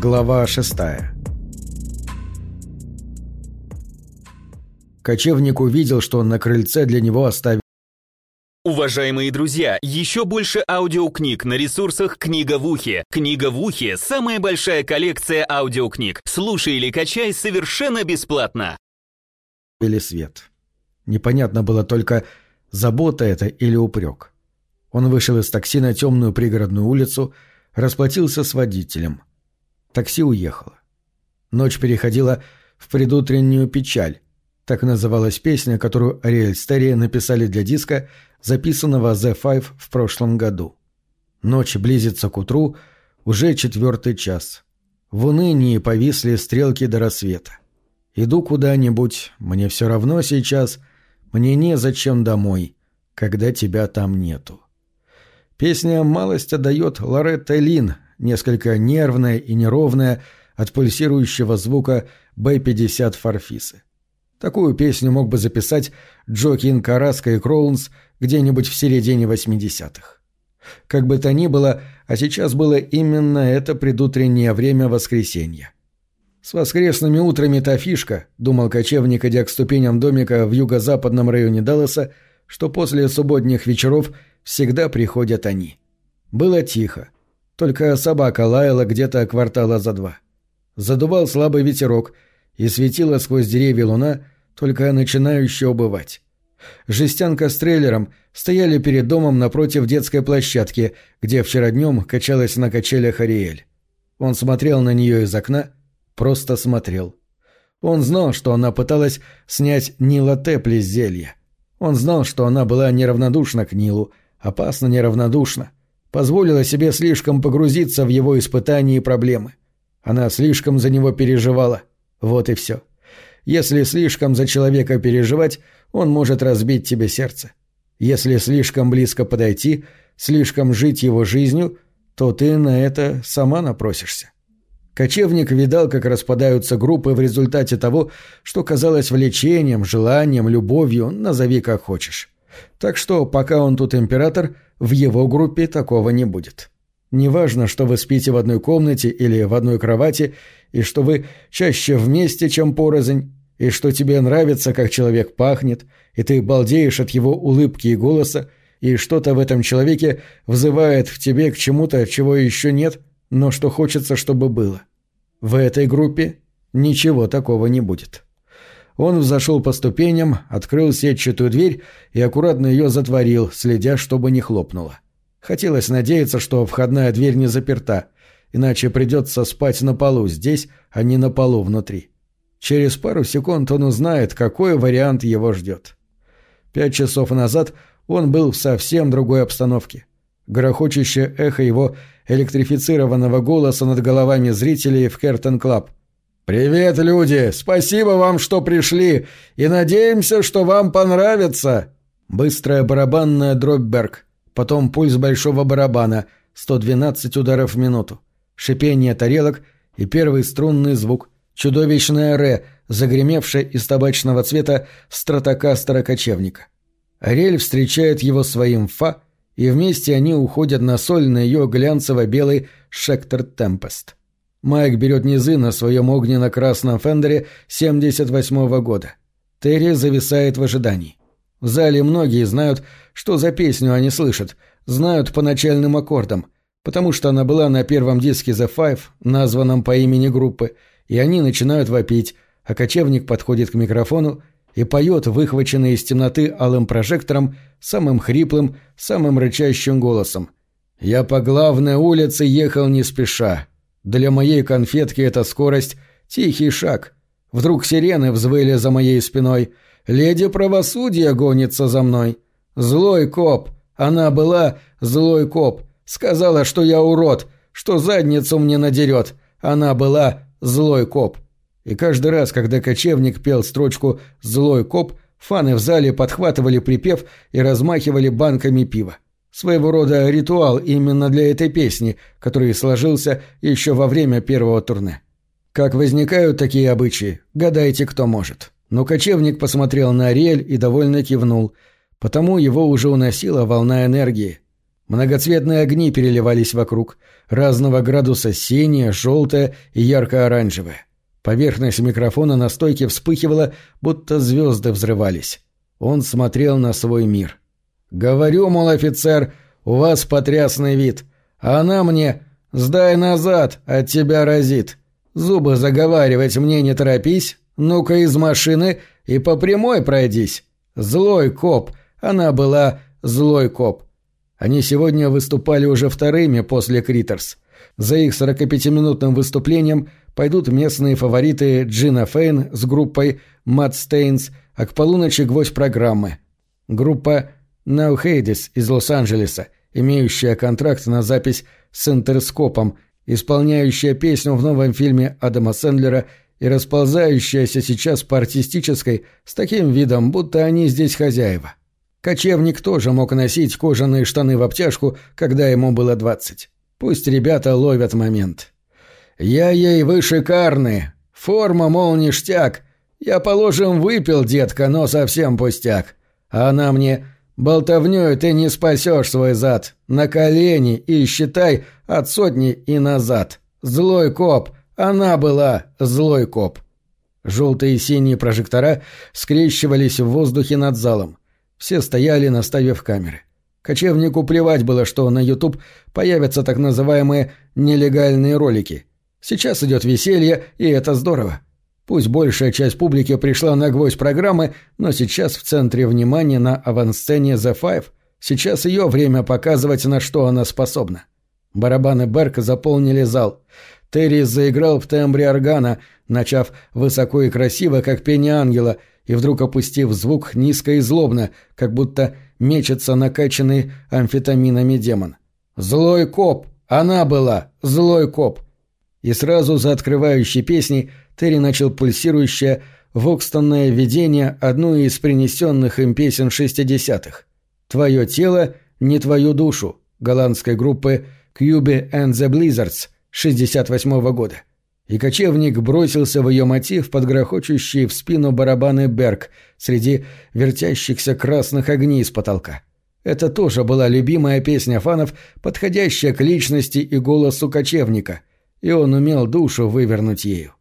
Глава шестая Кочевник увидел, что на крыльце для него оставили Уважаемые друзья, еще больше аудиокниг на ресурсах «Книга в ухе». «Книга в ухе» — самая большая коллекция аудиокниг. Слушай или качай совершенно бесплатно. или свет. Непонятно было только, забота это или упрек. Он вышел из такси на темную пригородную улицу, расплатился с водителем. Такси уехало. Ночь переходила в предутреннюю печаль. Так называлась песня, которую Ариэль Стерри написали для диска, записанного The Five в прошлом году. Ночь близится к утру, уже четвертый час. В унынии повисли стрелки до рассвета. Иду куда-нибудь, мне все равно сейчас, мне незачем домой, когда тебя там нету. Песня малость отдает Лоретта Лин, несколько нервная и неровная от пульсирующего звука Б-50 Фарфисы. Такую песню мог бы записать Джокин Караска и Кроунс где-нибудь в середине 80-х. Как бы то ни было, а сейчас было именно это предутреннее время воскресенья. «С воскресными утрами та фишка», — думал кочевник, идя к ступеням домика в юго-западном районе Далласа, что после субботних вечеров всегда приходят они. Было тихо. Только собака лаяла где-то квартала за два. Задувал слабый ветерок, и светила сквозь деревья луна, только начинающая убывать. Жестянка с трейлером стояли перед домом напротив детской площадки, где вчера днем качалась на качелях Ариэль. Он смотрел на нее из окна, просто смотрел. Он знал, что она пыталась снять Нила Тепли с зелья. Он знал, что она была неравнодушна к Нилу, опасно неравнодушна. Позволила себе слишком погрузиться в его испытания и проблемы. Она слишком за него переживала. Вот и все. Если слишком за человека переживать, он может разбить тебе сердце. Если слишком близко подойти, слишком жить его жизнью, то ты на это сама напросишься. Кочевник видал, как распадаются группы в результате того, что казалось влечением, желанием, любовью, назови как хочешь. Так что, пока он тут император, в его группе такого не будет. Неважно, что вы спите в одной комнате или в одной кровати, и что вы чаще вместе, чем порознь, и что тебе нравится, как человек пахнет, и ты балдеешь от его улыбки и голоса, и что-то в этом человеке взывает в тебе к чему-то, чего еще нет, но что хочется, чтобы было. В этой группе ничего такого не будет. Он взошел по ступеням, открыл сетчатую дверь и аккуратно ее затворил, следя, чтобы не хлопнуло. Хотелось надеяться, что входная дверь не заперта, иначе придется спать на полу здесь, а не на полу внутри. Через пару секунд он узнает, какой вариант его ждет. Пять часов назад он был в совсем другой обстановке. Грохочущее эхо его электрифицированного голоса над головами зрителей в Curtain Club. «Привет, люди! Спасибо вам, что пришли, и надеемся, что вам понравится!» Быстрая барабанная дробь Берг, потом пульс большого барабана, 112 ударов в минуту, шипение тарелок и первый струнный звук, чудовищное ре, загремевшее из табачного цвета стратокастера кочевника. Ариэль встречает его своим фа, и вместе они уходят на соль на ее глянцево-белый Шектор Темпест. Майк берет низы на своем огненно-красном фендере 78-го года. Терри зависает в ожидании. В зале многие знают, что за песню они слышат, знают по начальным аккордам, потому что она была на первом диске The Five, названном по имени группы, и они начинают вопить, а кочевник подходит к микрофону и поет, выхваченный из темноты алым прожектором, самым хриплым, самым рычащим голосом. «Я по главной улице ехал не спеша. Для моей конфетки эта скорость — тихий шаг. Вдруг сирены взвыли за моей спиной. Леди правосудия гонится за мной. Злой коп. Она была злой коп. Сказала, что я урод, что задницу мне надерет. Она была злой коп». И каждый раз, когда кочевник пел строчку «Злой коп», фаны в зале подхватывали припев и размахивали банками пива. Своего рода ритуал именно для этой песни, который сложился еще во время первого турне. Как возникают такие обычаи, гадайте, кто может. Но кочевник посмотрел на Ариэль и довольно кивнул, потому его уже уносила волна энергии. Многоцветные огни переливались вокруг, разного градуса синее, желтое и ярко-оранжевое. Поверхность микрофона на стойке вспыхивала, будто звезды взрывались. Он смотрел на свой мир. «Говорю, мол, офицер, у вас потрясный вид. А она мне «Сдай назад, от тебя разит. Зубы заговаривать мне не торопись. Ну-ка из машины и по прямой пройдись. Злой коп. Она была злой коп». Они сегодня выступали уже вторыми после Критерс. За их 45-минутным выступлением пойдут местные фавориты Джина Фейн с группой Мат Стейнс, а к полуночи гвоздь программы. Группа No Hades из Лос-Анджелеса, имеющая контракт на запись с интерскопом, исполняющая песню в новом фильме Адама Сэндлера и расползающаяся сейчас по артистической с таким видом, будто они здесь хозяева. Кочевник тоже мог носить кожаные штаны в обтяжку, когда ему было двадцать. Пусть ребята ловят момент. «Я ей вы шикарные. Форма, мол, ништяк. Я, положим, выпил, детка, но совсем пустяк. А она мне... Болтовнёй ты не спасешь свой зад. На колени и считай от сотни и назад. Злой коп. Она была злой коп». Желтые и синие прожектора скрещивались в воздухе над залом. Все стояли, наставив камеры. Кочевнику плевать было, что на YouTube появятся так называемые «нелегальные ролики». Сейчас идет веселье, и это здорово. Пусть большая часть публики пришла на гвоздь программы, но сейчас в центре внимания на авансцене The Five. Сейчас ее время показывать, на что она способна. Барабаны Берка заполнили зал. Терри заиграл в тембре органа, начав высоко и красиво, как пение ангела – и вдруг опустив звук низко и злобно, как будто мечется накачанный амфетаминами демон. «Злой коп! Она была! Злой коп!» И сразу за открывающей песней Терри начал пульсирующее вокстонное видение одной из принесенных им песен шестидесятых. «Твое тело, не твою душу» голландской группы «Cube and the Blizzards» 68 -го года и кочевник бросился в ее мотив под грохочущие в спину барабаны Берг среди вертящихся красных огней с потолка. Это тоже была любимая песня фанов, подходящая к личности и голосу кочевника, и он умел душу вывернуть ею.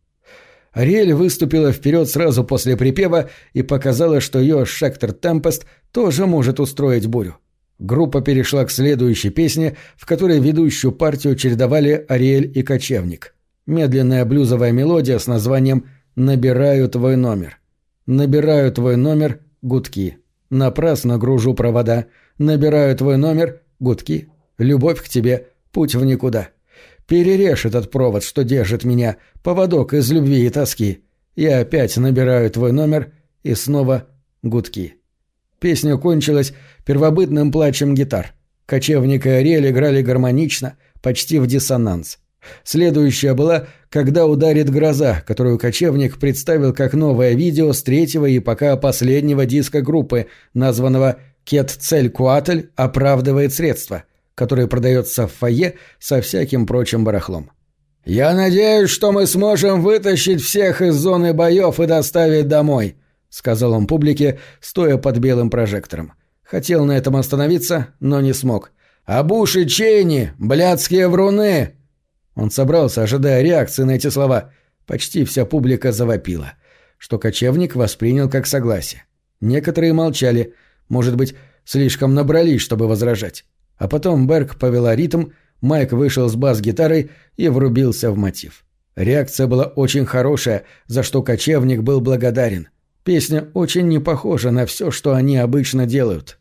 Ариэль выступила вперед сразу после припева и показала, что ее Шектор Темпест тоже может устроить бурю. Группа перешла к следующей песне, в которой ведущую партию чередовали Ариэль и Кочевник – Медленная блюзовая мелодия с названием «Набираю твой номер». «Набираю твой номер» — гудки. Напрасно гружу провода. «Набираю твой номер» — гудки. Любовь к тебе — путь в никуда. Перережь этот провод, что держит меня, поводок из любви и тоски. Я опять набираю твой номер и снова гудки. Песня кончилась первобытным плачем гитар. Кочевник и Ариэль играли гармонично, почти в диссонанс. Следующая была «Когда ударит гроза», которую кочевник представил как новое видео с третьего и пока последнего диска группы, названного «Кет-цель-куатль оправдывает средства», который продается в фойе со всяким прочим барахлом. «Я надеюсь, что мы сможем вытащить всех из зоны боев и доставить домой», — сказал он публике, стоя под белым прожектором. Хотел на этом остановиться, но не смог. «А Буш и Чейни, блядские вруны!» Он собрался, ожидая реакции на эти слова. Почти вся публика завопила, что кочевник воспринял как согласие. Некоторые молчали, может быть, слишком набрались, чтобы возражать. А потом Берг повела ритм, Майк вышел с бас-гитарой и врубился в мотив. Реакция была очень хорошая, за что кочевник был благодарен. Песня очень не похожа на все, что они обычно делают.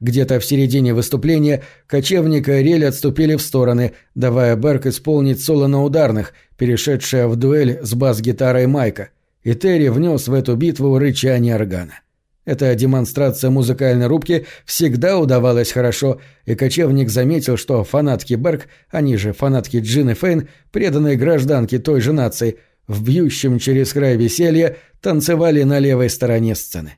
Где-то в середине выступления кочевник и Рель отступили в стороны, давая Берк исполнить соло на ударных, перешедшее в дуэль с бас-гитарой Майка, и Терри внес в эту битву рычание органа. Эта демонстрация музыкальной рубки всегда удавалась хорошо, и кочевник заметил, что фанатки Берг, они же фанатки Джин и Фейн, преданные гражданки той же нации, в бьющем через край веселья, танцевали на левой стороне сцены.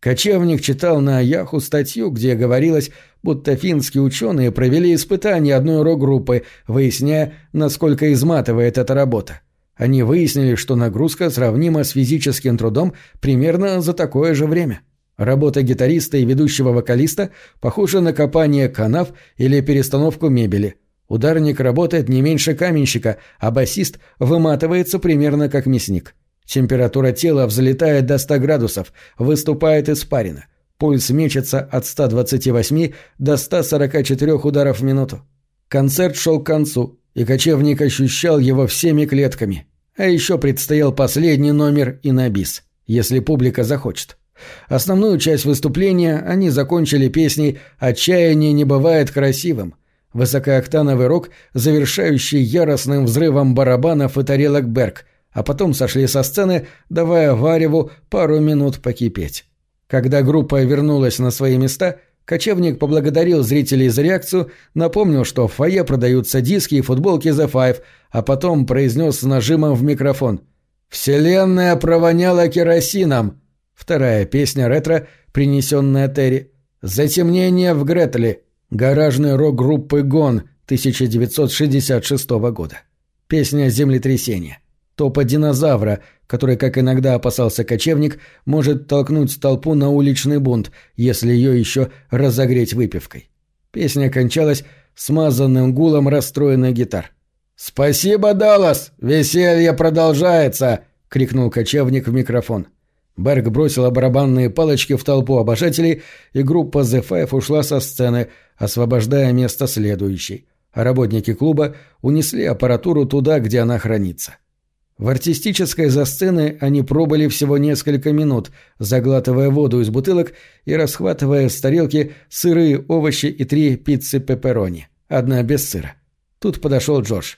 Кочевник читал на Яху статью, где говорилось, будто финские ученые провели испытания одной рок-группы, выясняя, насколько изматывает эта работа. Они выяснили, что нагрузка сравнима с физическим трудом примерно за такое же время. Работа гитариста и ведущего вокалиста похожа на копание канав или перестановку мебели. Ударник работает не меньше каменщика, а басист выматывается примерно как мясник. Температура тела взлетает до 100 градусов, выступает испарина. Пульс мечется от 128 до 144 ударов в минуту. Концерт шел к концу, и кочевник ощущал его всеми клетками. А еще предстоял последний номер и на бис, если публика захочет. Основную часть выступления они закончили песней «Отчаяние не бывает красивым», высокооктановый рок, завершающий яростным взрывом барабанов и тарелок Берг, а потом сошли со сцены, давая Вареву пару минут покипеть. Когда группа вернулась на свои места, кочевник поблагодарил зрителей за реакцию, напомнил, что в фойе продаются диски и футболки The Five, а потом произнес с нажимом в микрофон «Вселенная провоняла керосином!» Вторая песня ретро, принесенная Терри. «Затемнение в Гретле», Гаражный рок группы «Гон» 1966 года. Песня «Землетрясение». Топа динозавра, который, как иногда опасался кочевник, может толкнуть толпу на уличный бунт, если ее еще разогреть выпивкой. Песня кончалась смазанным гулом расстроенных гитар. «Спасибо, Даллас! Веселье продолжается!» — крикнул кочевник в микрофон. — Берг бросила барабанные палочки в толпу обожателей, и группа The Five ушла со сцены, освобождая место следующей, а работники клуба унесли аппаратуру туда, где она хранится. В артистической засцены они пробыли всего несколько минут, заглатывая воду из бутылок и расхватывая с тарелки сырые овощи и три пиццы пепперони, одна без сыра. Тут подошел Джордж.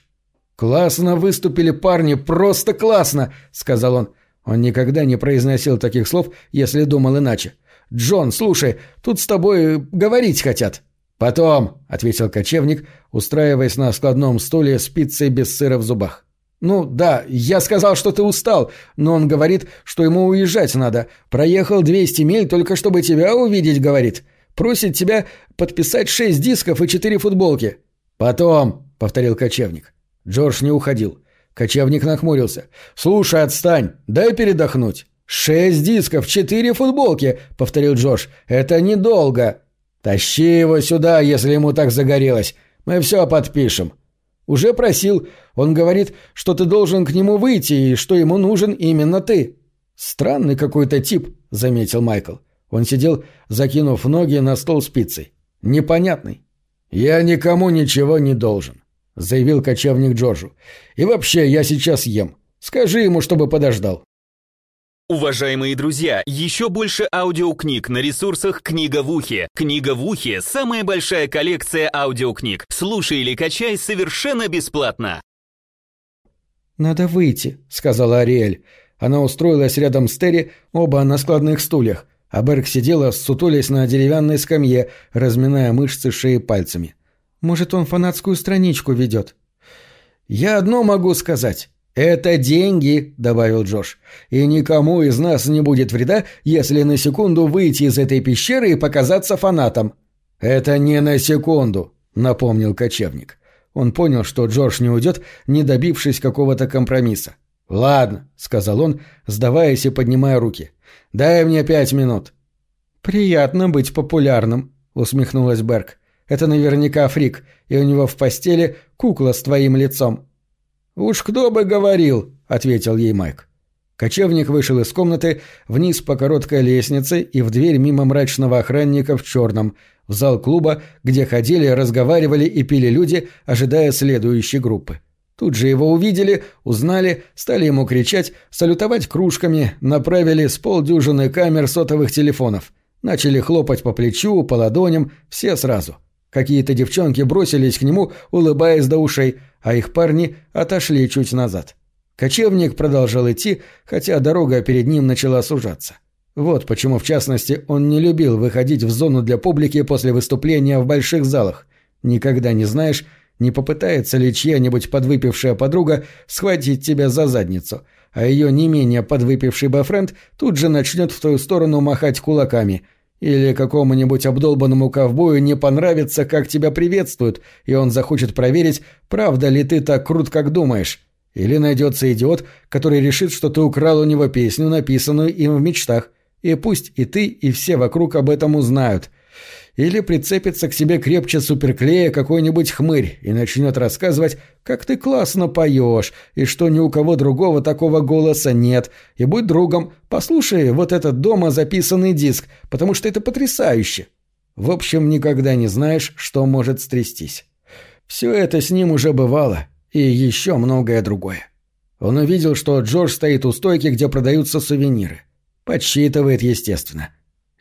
«Классно выступили парни, просто классно!» — сказал он. Он никогда не произносил таких слов, если думал иначе. «Джон, слушай, тут с тобой говорить хотят». «Потом», — ответил кочевник, устраиваясь на складном стуле с пиццей без сыра в зубах. «Ну да, я сказал, что ты устал, но он говорит, что ему уезжать надо. Проехал 200 миль только чтобы тебя увидеть, говорит. Просит тебя подписать шесть дисков и четыре футболки». «Потом», — повторил кочевник. Джордж не уходил. Кочевник нахмурился. «Слушай, отстань, дай передохнуть». «Шесть дисков, четыре футболки», — повторил Джош. «Это недолго». «Тащи его сюда, если ему так загорелось. Мы все подпишем». «Уже просил. Он говорит, что ты должен к нему выйти и что ему нужен именно ты». «Странный какой-то тип», — заметил Майкл. Он сидел, закинув ноги на стол с пиццей. «Непонятный». «Я никому ничего не должен. — заявил кочевник Джорджу. «И вообще, я сейчас ем. Скажи ему, чтобы подождал». Уважаемые друзья, еще больше аудиокниг на ресурсах «Книга в ухе». «Книга в ухе» — самая большая коллекция аудиокниг. Слушай или качай совершенно бесплатно. «Надо выйти», — сказала Ариэль. Она устроилась рядом с Терри, оба на складных стульях, а Берг сидела, сутулясь на деревянной скамье, разминая мышцы шеи пальцами. — может, он фанатскую страничку ведет?» «Я одно могу сказать. «Это деньги», — добавил Джош. «И никому из нас не будет вреда, если на секунду выйти из этой пещеры и показаться фанатом». «Это не на секунду», — напомнил кочевник. Он понял, что Джордж не уйдет, не добившись какого-то компромисса. «Ладно», — сказал он, сдаваясь и поднимая руки. «Дай мне пять минут». «Приятно быть популярным», — усмехнулась Берг. Это наверняка фрик, и у него в постели кукла с твоим лицом». «Уж кто бы говорил», — ответил ей Майк. Кочевник вышел из комнаты вниз по короткой лестнице и в дверь мимо мрачного охранника в черном, в зал клуба, где ходили, разговаривали и пили люди, ожидая следующей группы. Тут же его увидели, узнали, стали ему кричать, салютовать кружками, направили с полдюжины камер сотовых телефонов. Начали хлопать по плечу, по ладоням, все сразу. Какие-то девчонки бросились к нему, улыбаясь до ушей, а их парни отошли чуть назад. Кочевник продолжал идти, хотя дорога перед ним начала сужаться. Вот почему, в частности, он не любил выходить в зону для публики после выступления в больших залах. Никогда не знаешь, не попытается ли чья-нибудь подвыпившая подруга схватить тебя за задницу, а ее не менее подвыпивший бойфренд тут же начнет в твою сторону махать кулаками – или какому-нибудь обдолбанному ковбою не понравится, как тебя приветствуют, и он захочет проверить, правда ли ты так крут, как думаешь. Или найдется идиот, который решит, что ты украл у него песню, написанную им в мечтах, И пусть и ты, и все вокруг об этом узнают. Или прицепится к себе крепче суперклея какой-нибудь хмырь и начнет рассказывать, как ты классно поешь, и что ни у кого другого такого голоса нет, и будь другом, послушай вот этот дома записанный диск, потому что это потрясающе. В общем, никогда не знаешь, что может стрястись. Все это с ним уже бывало, и еще многое другое. Он увидел, что Джордж стоит у стойки, где продаются сувениры. Подсчитывает, естественно.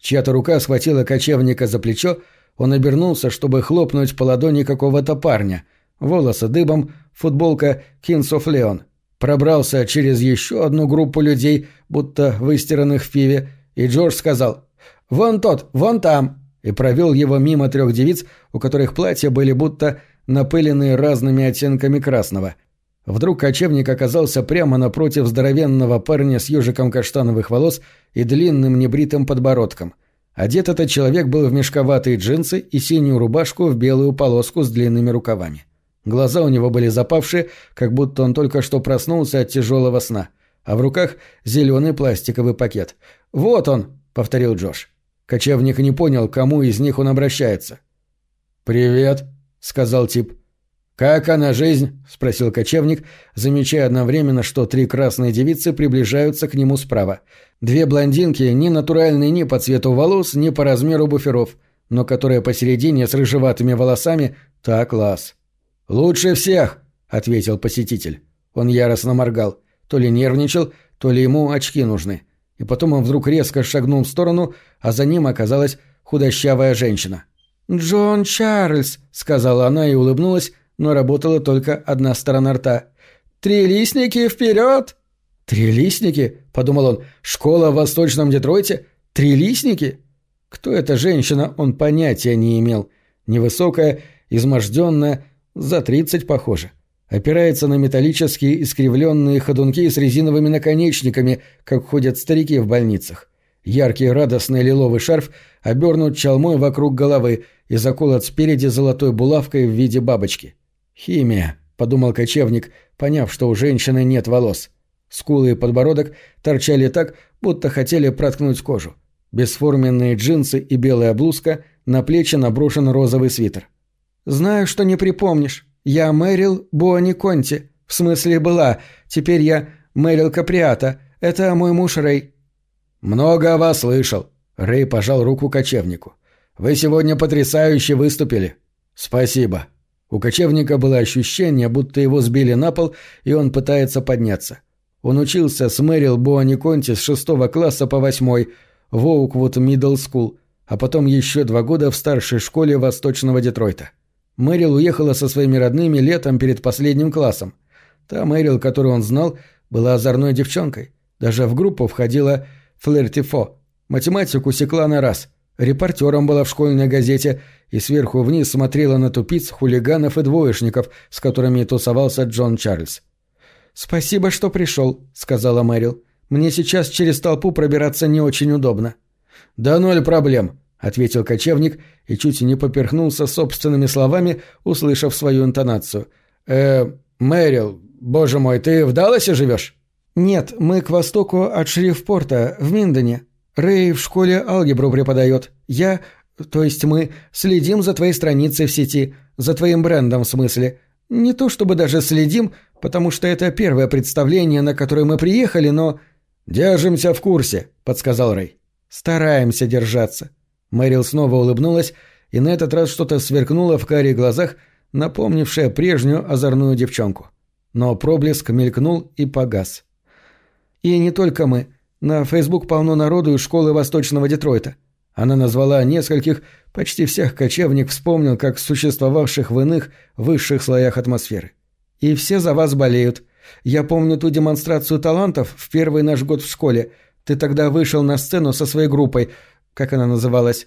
Чья-то рука схватила кочевника за плечо, он обернулся, чтобы хлопнуть по ладони какого-то парня. Волосы дыбом, футболка «Kings of Leon». Пробрался через еще одну группу людей, будто выстиранных в пиве, и Джордж сказал «Вон тот, вон там!» и провел его мимо трех девиц, у которых платья были будто напыленные разными оттенками красного. Вдруг кочевник оказался прямо напротив здоровенного парня с ежиком каштановых волос и длинным небритым подбородком. Одет этот человек был в мешковатые джинсы и синюю рубашку в белую полоску с длинными рукавами. Глаза у него были запавшие, как будто он только что проснулся от тяжелого сна, а в руках зеленый пластиковый пакет. «Вот он!» — повторил Джош. Кочевник не понял, кому из них он обращается. «Привет», — сказал тип. «Как она жизнь?» — спросил кочевник, замечая одновременно, что три красные девицы приближаются к нему справа. Две блондинки, ни натуральные ни по цвету волос, ни по размеру буферов, но которые посередине с рыжеватыми волосами — так класс. «Лучше всех!» — ответил посетитель. Он яростно моргал. То ли нервничал, то ли ему очки нужны. И потом он вдруг резко шагнул в сторону, а за ним оказалась худощавая женщина. «Джон Чарльз», — сказала она и улыбнулась, но работала только одна сторона рта. «Трилистники вперед!» «Трилистники?» — подумал он. «Школа в Восточном Детройте? Трилистники?» Кто эта женщина, он понятия не имел. Невысокая, изможденная, за тридцать похоже. Опирается на металлические искривленные ходунки с резиновыми наконечниками, как ходят старики в больницах. Яркий радостный лиловый шарф обернут чалмой вокруг головы и заколот спереди золотой булавкой в виде бабочки. «Химия», — подумал кочевник, поняв, что у женщины нет волос. Скулы и подбородок торчали так, будто хотели проткнуть кожу. Бесформенные джинсы и белая блузка, на плечи наброшен розовый свитер. «Знаю, что не припомнишь. Я Мэрил Буани Конти. В смысле была. Теперь я Мэрил Каприата. Это мой муж Рэй». «Много о вас слышал». Рэй пожал руку кочевнику. «Вы сегодня потрясающе выступили». «Спасибо». У кочевника было ощущение, будто его сбили на пол, и он пытается подняться. Он учился с Мэрил Буани Конти с шестого класса по восьмой в Oakwood Middle School, а потом еще два года в старшей школе Восточного Детройта. Мэрил уехала со своими родными летом перед последним классом. Та Мэрил, которую он знал, была озорной девчонкой. Даже в группу входила Флертифо. Математику секла на раз. Репортером была в школьной газете и сверху вниз смотрела на тупиц, хулиганов и двоечников, с которыми тусовался Джон Чарльз. «Спасибо, что пришел», — сказала Мэрил. «Мне сейчас через толпу пробираться не очень удобно». «Да ноль проблем», — ответил кочевник и чуть не поперхнулся собственными словами, услышав свою интонацию. «Э, Мэрил, боже мой, ты в Далласе живешь?» «Нет, мы к востоку от Шрифпорта, в Миндоне. Рэй в школе алгебру преподает. Я то есть мы следим за твоей страницей в сети, за твоим брендом в смысле. Не то чтобы даже следим, потому что это первое представление, на которое мы приехали, но... «Держимся в курсе», — подсказал Рэй. «Стараемся держаться». Мэрил снова улыбнулась, и на этот раз что-то сверкнуло в карих глазах, напомнившее прежнюю озорную девчонку. Но проблеск мелькнул и погас. «И не только мы. На Фейсбук полно народу из школы Восточного Детройта. Она назвала нескольких, почти всех кочевник вспомнил как существовавших в иных, высших слоях атмосферы. «И все за вас болеют. Я помню ту демонстрацию талантов в первый наш год в школе. Ты тогда вышел на сцену со своей группой. Как она называлась?»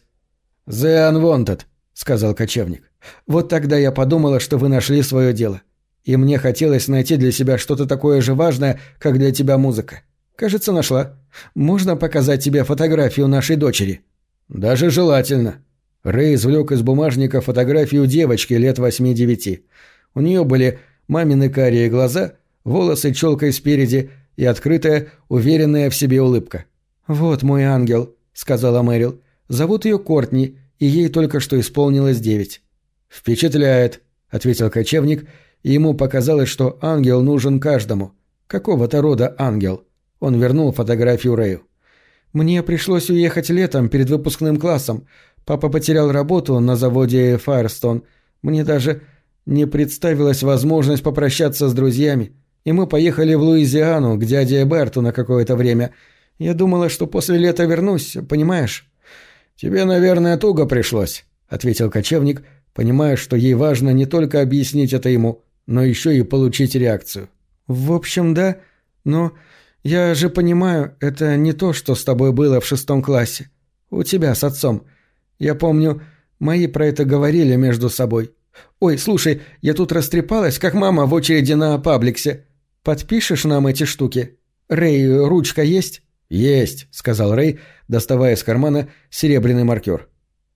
«The Unwanted», — сказал кочевник. «Вот тогда я подумала, что вы нашли свое дело. И мне хотелось найти для себя что-то такое же важное, как для тебя музыка. Кажется, нашла. Можно показать тебе фотографию нашей дочери?» «Даже желательно». Рэй извлек из бумажника фотографию девочки лет восьми-девяти. У нее были мамины карие глаза, волосы челкой спереди и открытая, уверенная в себе улыбка. «Вот мой ангел», — сказала Мэрил. «Зовут ее Кортни, и ей только что исполнилось девять». «Впечатляет», — ответил кочевник, и ему показалось, что ангел нужен каждому. Какого-то рода ангел. Он вернул фотографию Рэю. «Мне пришлось уехать летом перед выпускным классом. Папа потерял работу на заводе Файрстон. Мне даже не представилась возможность попрощаться с друзьями. И мы поехали в Луизиану к дяде Берту на какое-то время. Я думала, что после лета вернусь, понимаешь?» «Тебе, наверное, туго пришлось», — ответил кочевник, понимая, что ей важно не только объяснить это ему, но еще и получить реакцию. «В общем, да, но я же понимаю, это не то, что с тобой было в шестом классе. У тебя с отцом. Я помню, мои про это говорили между собой. Ой, слушай, я тут растрепалась, как мама в очереди на пабликсе. Подпишешь нам эти штуки? Рэй, ручка есть?» «Есть», — сказал Рэй, доставая из кармана серебряный маркер.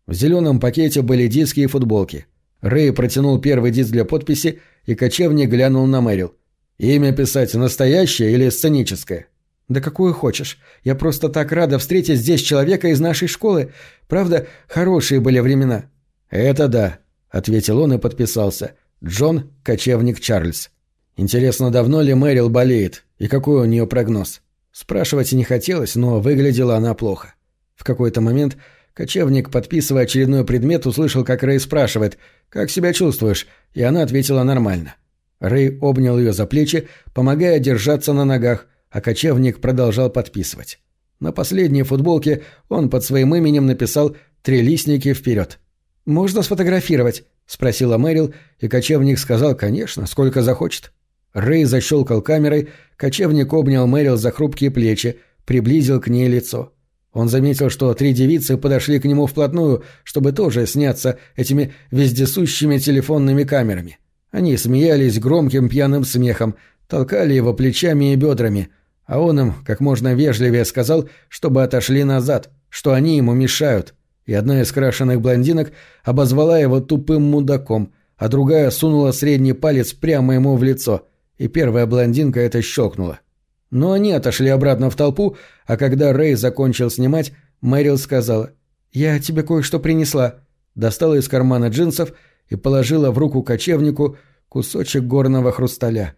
В зеленом пакете были диски и футболки. Рэй протянул первый диск для подписи, и кочевник глянул на Мэрил. «Имя писать настоящее или сценическое?» «Да какое хочешь. Я просто так рада встретить здесь человека из нашей школы. Правда, хорошие были времена». «Это да», — ответил он и подписался. «Джон, кочевник Чарльз». Интересно, давно ли Мэрил болеет и какой у нее прогноз?» Спрашивать не хотелось, но выглядела она плохо. В какой-то момент кочевник, подписывая очередной предмет, услышал, как Рэй спрашивает «Как себя чувствуешь?» и она ответила нормально. Рэй обнял ее за плечи, помогая держаться на ногах, а кочевник продолжал подписывать. На последней футболке он под своим именем написал «Три листники вперед». «Можно сфотографировать?» — спросила Мэрил, и кочевник сказал «Конечно, сколько захочет». Рэй защелкал камерой, кочевник обнял Мэрил за хрупкие плечи, приблизил к ней лицо. Он заметил, что три девицы подошли к нему вплотную, чтобы тоже сняться этими вездесущими телефонными камерами. Они смеялись громким пьяным смехом, толкали его плечами и бедрами, а он им как можно вежливее сказал, чтобы отошли назад, что они ему мешают. И одна из крашеных блондинок обозвала его тупым мудаком, а другая сунула средний палец прямо ему в лицо – и первая блондинка это щелкнула. Но они отошли обратно в толпу, а когда Рэй закончил снимать, Мэрил сказала «Я тебе кое-что принесла». Достала из кармана джинсов и положила в руку кочевнику кусочек горного хрусталя.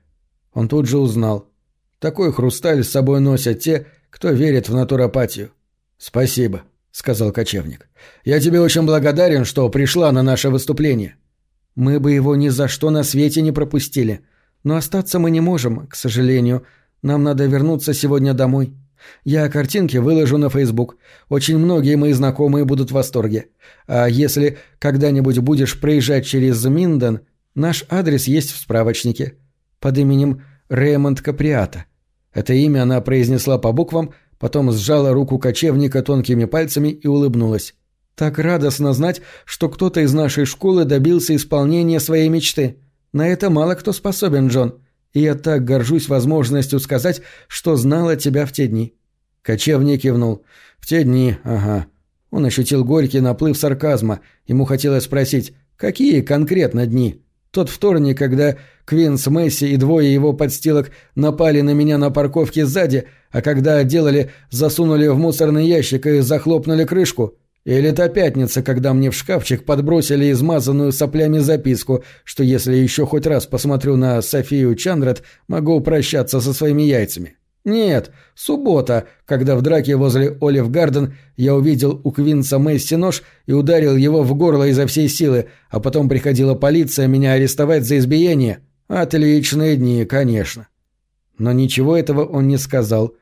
Он тут же узнал. Такой хрусталь с собой носят те, кто верит в натуропатию. «Спасибо», — сказал кочевник. «Я тебе очень благодарен, что пришла на наше выступление». «Мы бы его ни за что на свете не пропустили», но остаться мы не можем, к сожалению. Нам надо вернуться сегодня домой. Я картинки выложу на Facebook. Очень многие мои знакомые будут в восторге. А если когда-нибудь будешь проезжать через Минден, наш адрес есть в справочнике. Под именем Рэймонд Каприата. Это имя она произнесла по буквам, потом сжала руку кочевника тонкими пальцами и улыбнулась. Так радостно знать, что кто-то из нашей школы добился исполнения своей мечты. На это мало кто способен, Джон. И я так горжусь возможностью сказать, что знала тебя в те дни». Кочевник кивнул. «В те дни, ага». Он ощутил горький наплыв сарказма. Ему хотелось спросить, какие конкретно дни? Тот вторник, когда Квинс Месси и двое его подстилок напали на меня на парковке сзади, а когда делали, засунули в мусорный ящик и захлопнули крышку? Или та пятница, когда мне в шкафчик подбросили измазанную соплями записку, что если еще хоть раз посмотрю на Софию Чандрат, могу прощаться со своими яйцами. Нет, суббота, когда в драке возле Олив Гарден я увидел у Квинса Месси нож и ударил его в горло изо всей силы, а потом приходила полиция меня арестовать за избиение. Отличные дни, конечно. Но ничего этого он не сказал,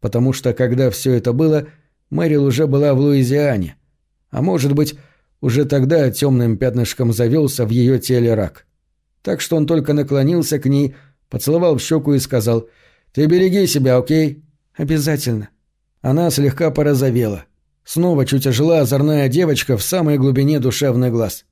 потому что когда все это было, Мэрил уже была в Луизиане – а может быть, уже тогда темным пятнышком завелся в ее теле рак. Так что он только наклонился к ней, поцеловал в щеку и сказал «Ты береги себя, окей?» «Обязательно». Она слегка порозовела. Снова чуть ожила озорная девочка в самой глубине душевный глаз.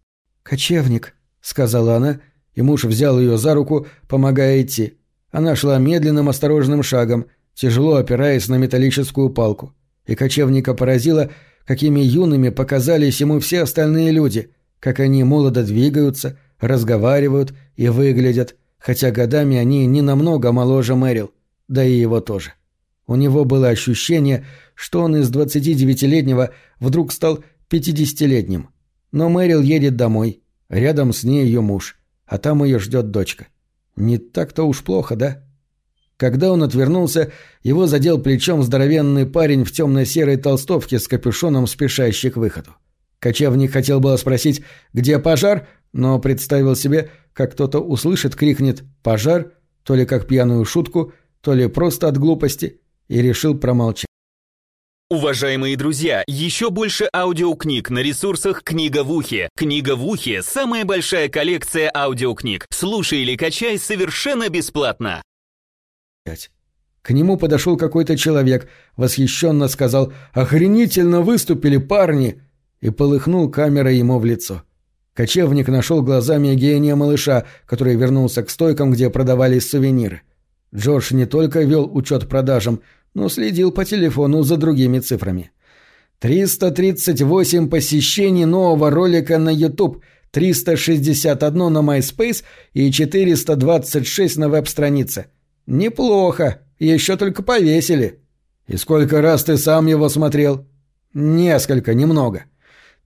«Кочевник», — сказала она, и муж взял ее за руку, помогая идти. Она шла медленным осторожным шагом, тяжело опираясь на металлическую палку. И кочевника поразило, какими юными показались ему все остальные люди, как они молодо двигаются, разговаривают и выглядят, хотя годами они не намного моложе Мэрил, да и его тоже. У него было ощущение, что он из 29-летнего вдруг стал 50-летним. Но Мэрил едет домой. Рядом с ней ее муж. А там ее ждет дочка. Не так-то уж плохо, да? Когда он отвернулся, его задел плечом здоровенный парень в темно-серой толстовке с капюшоном, спешащий к выходу. Кочевник хотел было спросить, где пожар, но представил себе, как кто-то услышит, крикнет «пожар», то ли как пьяную шутку, то ли просто от глупости, и решил промолчать. Уважаемые друзья, еще больше аудиокниг на ресурсах «Книга в ухе». «Книга в ухе» — самая большая коллекция аудиокниг. Слушай или качай совершенно бесплатно. К нему подошел какой-то человек, восхищенно сказал «Охренительно выступили парни!» и полыхнул камерой ему в лицо. Кочевник нашел глазами гения малыша, который вернулся к стойкам, где продавались сувениры. Джордж не только вел учет продажам, но следил по телефону за другими цифрами. 338 посещений нового ролика на YouTube, 361 на MySpace и 426 на веб-странице. Неплохо, еще только повесили. И сколько раз ты сам его смотрел? Несколько, немного.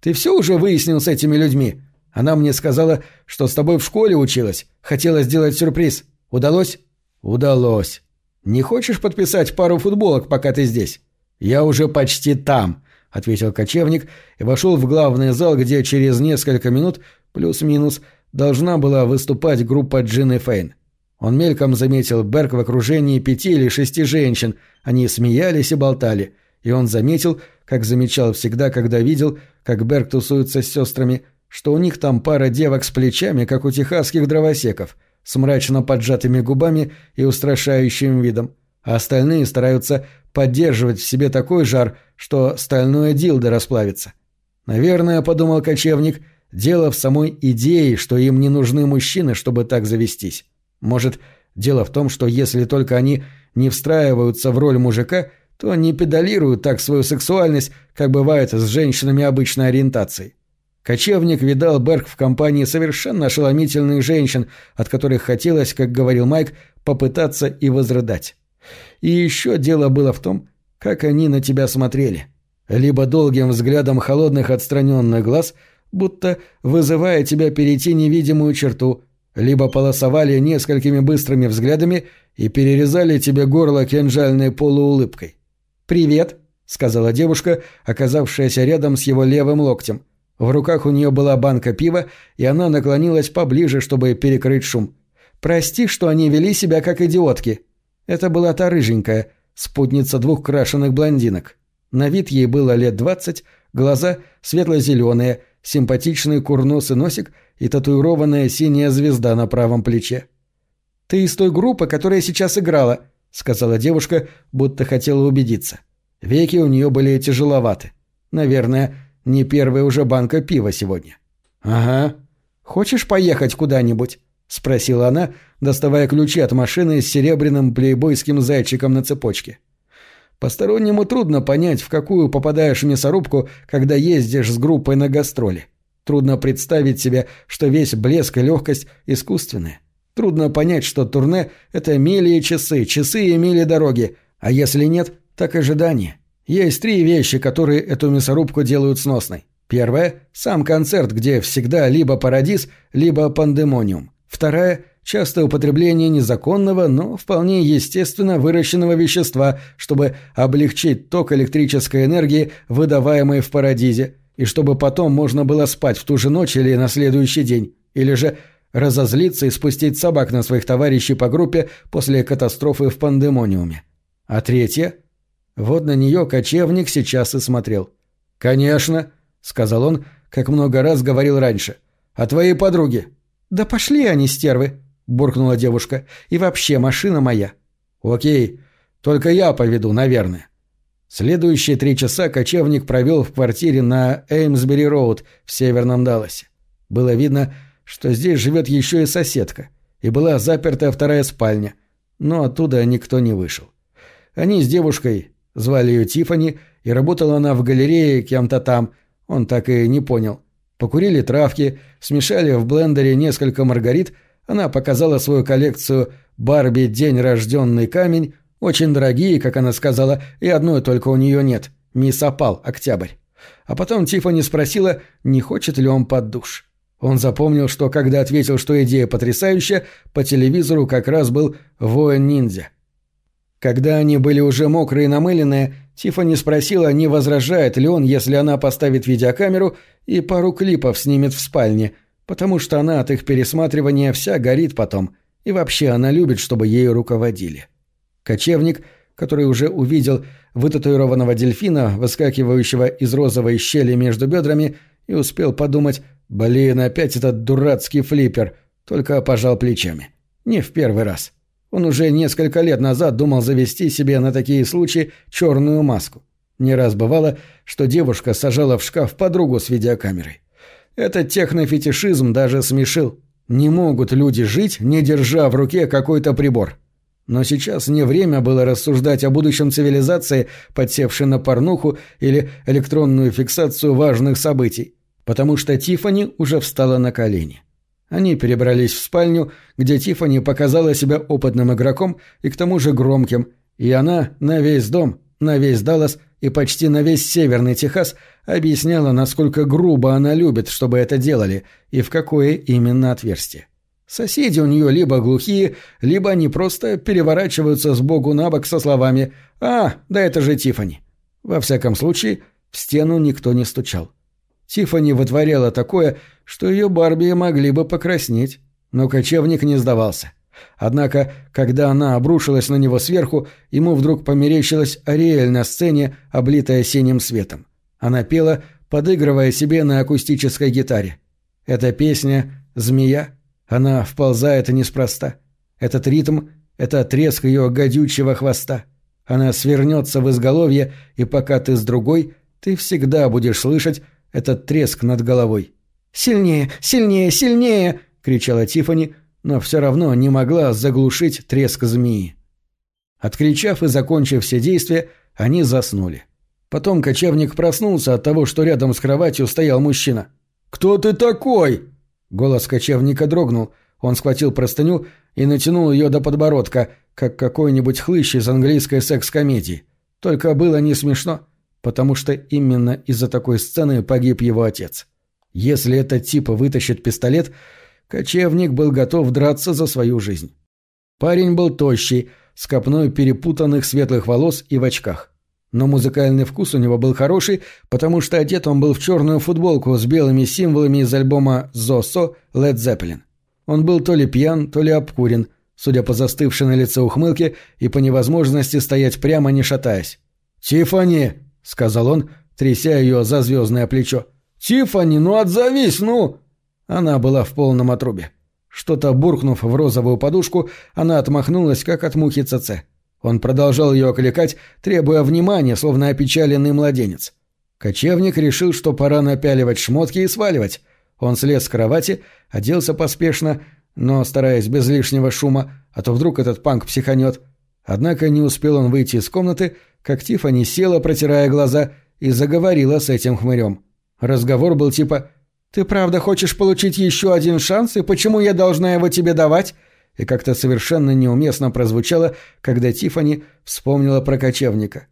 Ты все уже выяснил с этими людьми? Она мне сказала, что с тобой в школе училась, хотела сделать сюрприз. Удалось? Удалось. Не хочешь подписать пару футболок, пока ты здесь? Я уже почти там, ответил кочевник и вошел в главный зал, где через несколько минут, плюс-минус, должна была выступать группа Джин Фейн. Он мельком заметил Берг в окружении пяти или шести женщин, они смеялись и болтали, и он заметил, как замечал всегда, когда видел, как Берг тусуется с сестрами, что у них там пара девок с плечами, как у техасских дровосеков – с мрачно поджатыми губами и устрашающим видом, а остальные стараются поддерживать в себе такой жар, что стальное дилдо расплавится. Наверное, подумал кочевник, дело в самой идее, что им не нужны мужчины, чтобы так завестись. Может, дело в том, что если только они не встраиваются в роль мужика, то не педалируют так свою сексуальность, как бывает с женщинами обычной ориентации. Кочевник видал Берг в компании совершенно ошеломительных женщин, от которых хотелось, как говорил Майк, попытаться и возрыдать. И еще дело было в том, как они на тебя смотрели. Либо долгим взглядом холодных отстраненных глаз, будто вызывая тебя перейти невидимую черту, либо полосовали несколькими быстрыми взглядами и перерезали тебе горло кинжальной полуулыбкой. «Привет», — сказала девушка, оказавшаяся рядом с его левым локтем. В руках у нее была банка пива, и она наклонилась поближе, чтобы перекрыть шум. «Прости, что они вели себя как идиотки». Это была та рыженькая, спутница двух крашеных блондинок. На вид ей было лет двадцать, глаза светло-зеленые, симпатичный курносый носик и татуированная синяя звезда на правом плече. «Ты из той группы, которая сейчас играла», — сказала девушка, будто хотела убедиться. Веки у нее были тяжеловаты. Наверное, не первая уже банка пива сегодня. Ага. Хочешь поехать куда-нибудь? спросила она, доставая ключи от машины с серебряным плейбойским зайчиком на цепочке. Постороннему трудно понять, в какую попадаешь мясорубку, когда ездишь с группой на гастроли. Трудно представить себе, что весь блеск и легкость искусственные. Трудно понять, что турне — это мили и часы, часы и мили дороги, а если нет, так ожидание. Есть три вещи, которые эту мясорубку делают сносной. Первая – сам концерт, где всегда либо парадис, либо пандемониум. Вторая – частое употребление незаконного, но вполне естественно выращенного вещества, чтобы облегчить ток электрической энергии, выдаваемой в парадизе, и чтобы потом можно было спать в ту же ночь или на следующий день, или же разозлиться и спустить собак на своих товарищей по группе после катастрофы в пандемониуме. А третье – вот на нее кочевник сейчас и смотрел. «Конечно», — сказал он, как много раз говорил раньше. «А твои подруги?» «Да пошли они, стервы», — буркнула девушка. «И вообще, машина моя». «Окей, только я поведу, наверное». Следующие три часа кочевник провел в квартире на Эймсбери-Роуд в Северном Далласе. Было видно, что здесь живет еще и соседка, и была заперта вторая спальня, но оттуда никто не вышел. Они с девушкой Звали ее Тифани, и работала она в галерее кем-то там, он так и не понял. Покурили травки, смешали в блендере несколько маргарит, она показала свою коллекцию «Барби. День рожденный камень», Очень дорогие, как она сказала, и одной только у нее нет. Мисс Опал, Октябрь. А потом Тиффани спросила, не хочет ли он под душ. Он запомнил, что когда ответил, что идея потрясающая, по телевизору как раз был «Воин-ниндзя». Когда они были уже мокрые и намыленные, Тиффани спросила, не возражает ли он, если она поставит видеокамеру и пару клипов снимет в спальне, потому что она от их пересматривания вся горит потом, и вообще она любит, чтобы ею руководили. Кочевник, который уже увидел вытатуированного дельфина, выскакивающего из розовой щели между бедрами, и успел подумать «Блин, опять этот дурацкий флиппер», только пожал плечами. Не в первый раз. Он уже несколько лет назад думал завести себе на такие случаи черную маску. Не раз бывало, что девушка сажала в шкаф подругу с видеокамерой. Этот технофетишизм даже смешил. Не могут люди жить, не держа в руке какой-то прибор. Но сейчас не время было рассуждать о будущем цивилизации, подсевшей на порнуху или электронную фиксацию важных событий потому что Тифани уже встала на колени. Они перебрались в спальню, где Тифани показала себя опытным игроком и к тому же громким, и она на весь дом, на весь Даллас и почти на весь Северный Техас объясняла, насколько грубо она любит, чтобы это делали, и в какое именно отверстие. Соседи у нее либо глухие, либо они просто переворачиваются с богу на бок со словами «А, да это же Тифани. Во всяком случае, в стену никто не стучал. Тиффани вытворяла такое, что ее Барби могли бы покраснеть. Но кочевник не сдавался. Однако, когда она обрушилась на него сверху, ему вдруг померещилась Ариэль на сцене, облитая синим светом. Она пела, подыгрывая себе на акустической гитаре. Эта песня «Змея», она вползает неспроста. Этот ритм — это треск ее гадючего хвоста. Она свернется в изголовье, и пока ты с другой, ты всегда будешь слышать, этот треск над головой. «Сильнее! Сильнее! Сильнее!» — кричала Тифани, но все равно не могла заглушить треск змеи. Откричав и закончив все действия, они заснули. Потом кочевник проснулся от того, что рядом с кроватью стоял мужчина. «Кто ты такой?» Голос кочевника дрогнул. Он схватил простыню и натянул ее до подбородка, как какой-нибудь хлыщ из английской секс-комедии. Только было не смешно потому что именно из-за такой сцены погиб его отец. Если этот тип вытащит пистолет, кочевник был готов драться за свою жизнь. Парень был тощий, с копной перепутанных светлых волос и в очках. Но музыкальный вкус у него был хороший, потому что одет он был в черную футболку с белыми символами из альбома «Зосо» Led Zeppelin. Он был то ли пьян, то ли обкурен, судя по застывшей на лице ухмылке и по невозможности стоять прямо, не шатаясь. «Тиффани!» — сказал он, тряся ее за звездное плечо. «Тиффани, ну отзовись, ну!» Она была в полном отрубе. Что-то буркнув в розовую подушку, она отмахнулась, как от мухи ЦЦ. Он продолжал ее окликать, требуя внимания, словно опечаленный младенец. Кочевник решил, что пора напяливать шмотки и сваливать. Он слез с кровати, оделся поспешно, но стараясь без лишнего шума, а то вдруг этот панк психанет. Однако не успел он выйти из комнаты, как Тифани села, протирая глаза, и заговорила с этим хмырем. Разговор был типа «Ты правда хочешь получить еще один шанс, и почему я должна его тебе давать?» И как-то совершенно неуместно прозвучало, когда Тифани вспомнила про кочевника.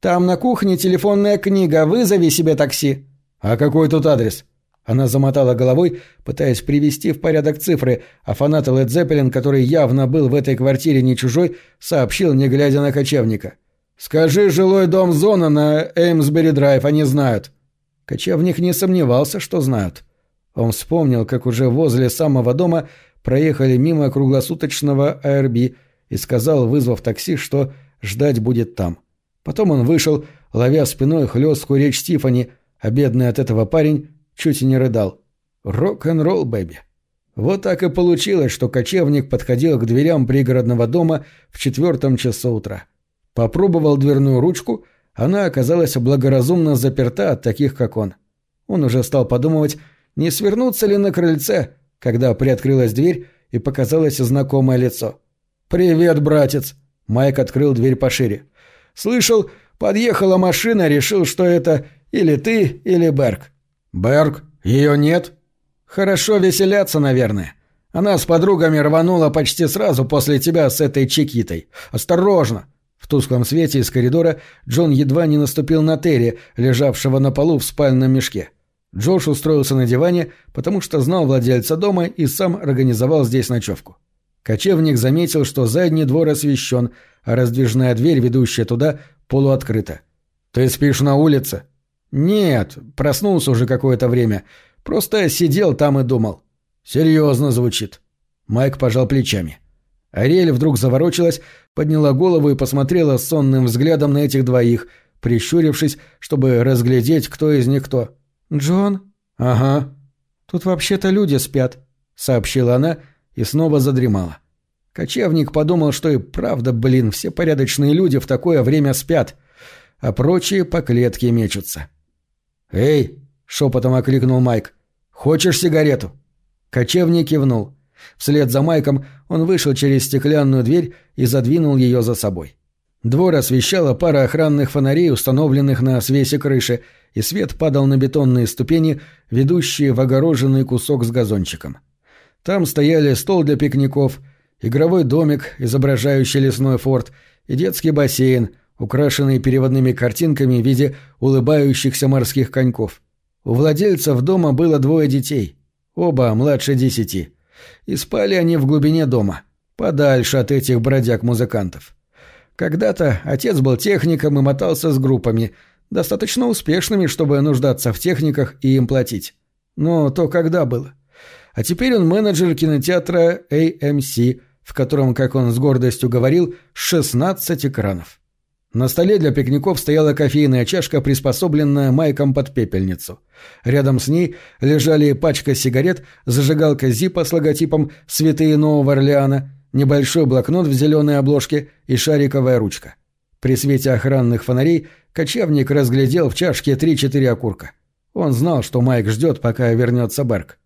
«Там на кухне телефонная книга, вызови себе такси». «А какой тут адрес?» Она замотала головой, пытаясь привести в порядок цифры, а фанат Лед Зеппелин, который явно был в этой квартире не чужой, сообщил, не глядя на кочевника – «Скажи, жилой дом Зона на Эймсбери-драйв, они знают». Кочевник не сомневался, что знают. Он вспомнил, как уже возле самого дома проехали мимо круглосуточного АРБ и сказал, вызвав такси, что ждать будет там. Потом он вышел, ловя спиной хлесткую речь Тифани, а бедный от этого парень чуть и не рыдал. «Рок-н-ролл, бэби». Вот так и получилось, что кочевник подходил к дверям пригородного дома в четвертом часу утра. Попробовал дверную ручку, она оказалась благоразумно заперта от таких, как он. Он уже стал подумывать, не свернуться ли на крыльце, когда приоткрылась дверь и показалось знакомое лицо. «Привет, братец!» Майк открыл дверь пошире. «Слышал, подъехала машина, решил, что это или ты, или Берг». «Берг? Ее нет?» «Хорошо веселяться, наверное. Она с подругами рванула почти сразу после тебя с этой чекитой. Осторожно! В тусклом свете из коридора Джон едва не наступил на Терри, лежавшего на полу в спальном мешке. Джош устроился на диване, потому что знал владельца дома и сам организовал здесь ночевку. Кочевник заметил, что задний двор освещен, а раздвижная дверь, ведущая туда, полуоткрыта. «Ты спишь на улице?» «Нет, проснулся уже какое-то время. Просто сидел там и думал». «Серьезно звучит». Майк пожал плечами. Ариэль вдруг заворочилась, подняла голову и посмотрела сонным взглядом на этих двоих, прищурившись, чтобы разглядеть, кто из них кто. «Джон?» «Ага». «Тут вообще-то люди спят», — сообщила она и снова задремала. Кочевник подумал, что и правда, блин, все порядочные люди в такое время спят, а прочие по клетке мечутся. «Эй!» — шепотом окликнул Майк. «Хочешь сигарету?» Кочевник кивнул. Вслед за Майком он вышел через стеклянную дверь и задвинул ее за собой. Двор освещала пара охранных фонарей, установленных на свесе крыши, и свет падал на бетонные ступени, ведущие в огороженный кусок с газончиком. Там стояли стол для пикников, игровой домик, изображающий лесной форт, и детский бассейн, украшенный переводными картинками в виде улыбающихся морских коньков. У владельцев дома было двое детей, оба младше десяти. И спали они в глубине дома, подальше от этих бродяг-музыкантов. Когда-то отец был техником и мотался с группами, достаточно успешными, чтобы нуждаться в техниках и им платить. Но то когда было? А теперь он менеджер кинотеатра AMC, в котором, как он с гордостью говорил, 16 экранов. На столе для пикников стояла кофейная чашка, приспособленная майком под пепельницу. Рядом с ней лежали пачка сигарет, зажигалка Зипа с логотипом «Святые Нового Орлеана», небольшой блокнот в зеленой обложке и шариковая ручка. При свете охранных фонарей кочевник разглядел в чашке три-четыре окурка. Он знал, что Майк ждет, пока вернется Берг.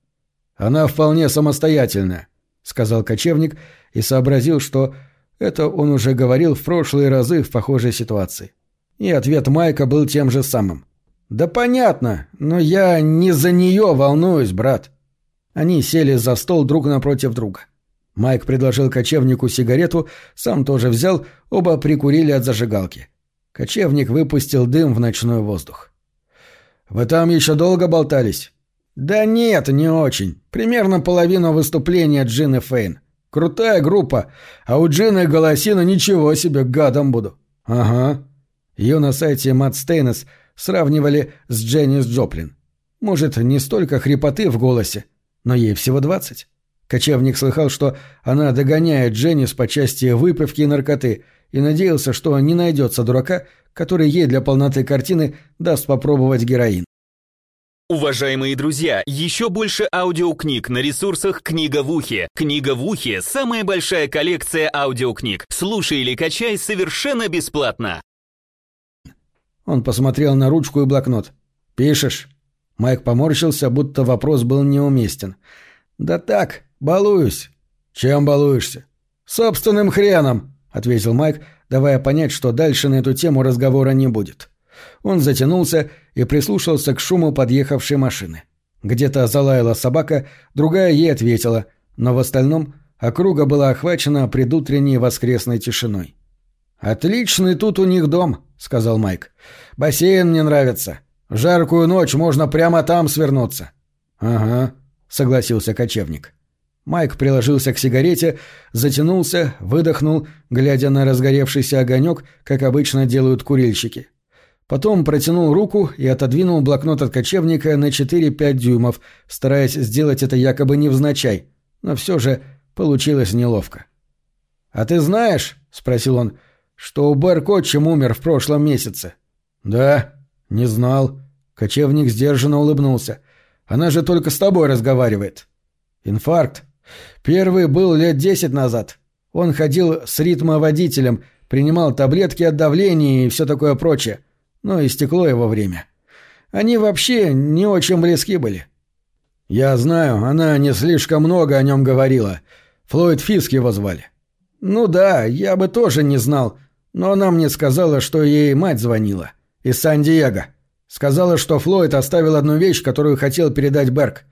«Она вполне самостоятельная», — сказал кочевник и сообразил, что это он уже говорил в прошлые разы в похожей ситуации. И ответ Майка был тем же самым. «Да понятно, но я не за нее волнуюсь, брат». Они сели за стол друг напротив друга. Майк предложил кочевнику сигарету, сам тоже взял, оба прикурили от зажигалки. Кочевник выпустил дым в ночной воздух. «Вы там еще долго болтались?» «Да нет, не очень. Примерно половину выступления Джин и Фейн. Крутая группа, а у Джины голосина ничего себе, гадом буду». «Ага». Ее на сайте Мат Стейнес сравнивали с Дженнис Джоплин. Может, не столько хрипоты в голосе, но ей всего двадцать. Кочевник слыхал, что она догоняет Дженнис по части выпивки и наркоты, и надеялся, что не найдется дурака, который ей для полноты картины даст попробовать героин. Уважаемые друзья, еще больше аудиокниг на ресурсах «Книга в ухе». «Книга в ухе» — самая большая коллекция аудиокниг. Слушай или качай совершенно бесплатно. Он посмотрел на ручку и блокнот. «Пишешь?» Майк поморщился, будто вопрос был неуместен. «Да так, балуюсь». «Чем балуешься?» «Собственным хреном», — ответил Майк, давая понять, что дальше на эту тему разговора не будет. Он затянулся и прислушался к шуму подъехавшей машины. Где-то залаяла собака, другая ей ответила, но в остальном округа была охвачена предутренней воскресной тишиной. «Отличный тут у них дом», — сказал Майк. «Бассейн мне нравится. В жаркую ночь можно прямо там свернуться». «Ага», согласился кочевник. Майк приложился к сигарете, затянулся, выдохнул, глядя на разгоревшийся огонек, как обычно делают курильщики. Потом протянул руку и отодвинул блокнот от кочевника на 4-5 дюймов, стараясь сделать это якобы невзначай, но все же получилось неловко. «А ты знаешь, — спросил он, — что у Котчем умер в прошлом месяце?» «Да, не знал». Кочевник сдержанно улыбнулся — она же только с тобой разговаривает. Инфаркт. Первый был лет десять назад. Он ходил с ритмоводителем, принимал таблетки от давления и все такое прочее. Но истекло его время. Они вообще не очень близки были. Я знаю, она не слишком много о нем говорила. Флойд Фиск его звали. Ну да, я бы тоже не знал, но она мне сказала, что ей мать звонила. Из Сан-Диего. Сказала, что Флойд оставил одну вещь, которую хотел передать Берг.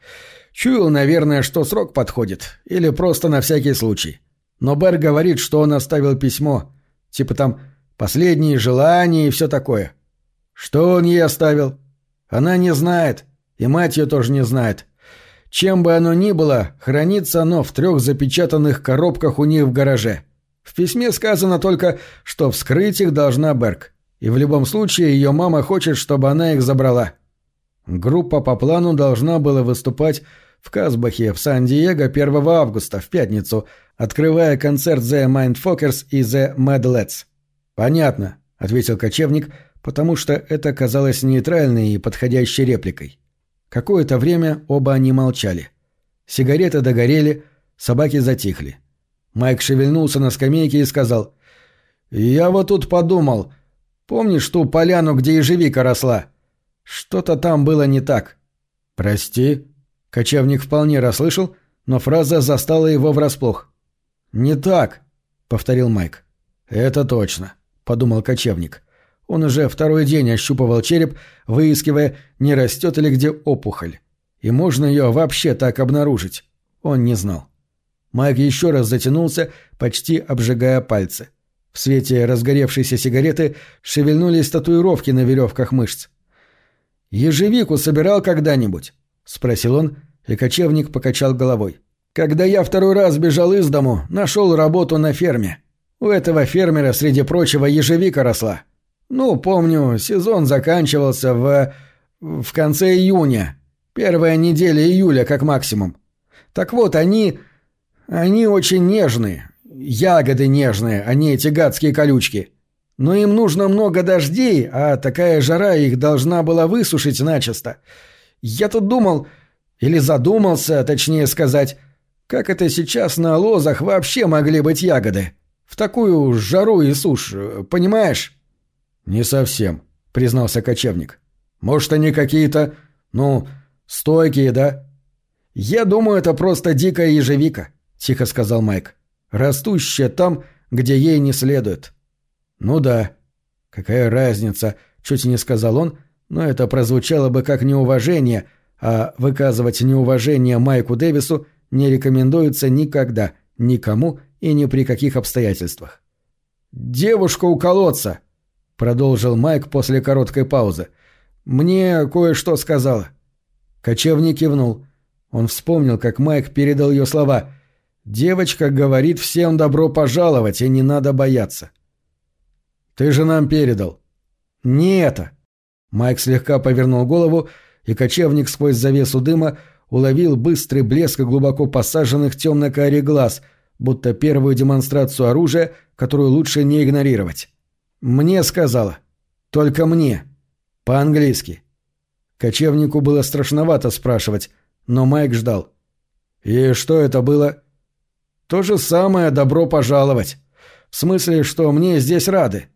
Чуял, наверное, что срок подходит. Или просто на всякий случай. Но Берг говорит, что он оставил письмо. Типа там Последние желания и все такое. Что он ей оставил? Она не знает, и мать ее тоже не знает. Чем бы оно ни было, хранится оно в трех запечатанных коробках у них в гараже. В письме сказано только, что вскрыть их должна Берг. И в любом случае ее мама хочет, чтобы она их забрала. Группа по плану должна была выступать в Казбахе в Сан-Диего 1 августа, в пятницу, открывая концерт The Mindfuckers и The Mad Lads. «Понятно», — ответил кочевник, потому что это казалось нейтральной и подходящей репликой. Какое-то время оба они молчали. Сигареты догорели, собаки затихли. Майк шевельнулся на скамейке и сказал, «Я вот тут подумал, помнишь ту поляну, где ежевика росла? Что-то там было не так». «Прости», Кочевник вполне расслышал, но фраза застала его врасплох. «Не так», — повторил Майк. «Это точно», — подумал кочевник. Он уже второй день ощупывал череп, выискивая, не растет ли где опухоль. И можно ее вообще так обнаружить. Он не знал. Майк еще раз затянулся, почти обжигая пальцы. В свете разгоревшейся сигареты шевельнулись татуировки на веревках мышц. «Ежевику собирал когда-нибудь?» — спросил он, и кочевник покачал головой. «Когда я второй раз бежал из дому, нашел работу на ферме. У этого фермера, среди прочего, ежевика росла. Ну, помню, сезон заканчивался в... в конце июня. Первая неделя июля, как максимум. Так вот, они... они очень нежные. Ягоды нежные, а не эти гадские колючки. Но им нужно много дождей, а такая жара их должна была высушить начисто. Я тут думал, или задумался, точнее сказать, как это сейчас на лозах вообще могли быть ягоды. В такую жару и сушь, понимаешь? Не совсем, признался кочевник. Может, они какие-то, ну, стойкие, да? Я думаю, это просто дикая ежевика, тихо сказал Майк. Растущая там, где ей не следует. Ну да. Какая разница, чуть не сказал он, — но это прозвучало бы как неуважение, а выказывать неуважение Майку Дэвису не рекомендуется никогда, никому и ни при каких обстоятельствах. «Девушка у колодца», — продолжил Майк после короткой паузы, — «мне кое-что сказала». Кочевник кивнул. Он вспомнил, как Майк передал ее слова «Девочка говорит всем добро пожаловать, и не надо бояться». «Ты же нам передал». «Не это», Майк слегка повернул голову, и кочевник сквозь завесу дыма уловил быстрый блеск глубоко посаженных темно-карих глаз, будто первую демонстрацию оружия, которую лучше не игнорировать. «Мне сказала. Только мне. По-английски». Кочевнику было страшновато спрашивать, но Майк ждал. «И что это было?» «То же самое добро пожаловать. В смысле, что мне здесь рады.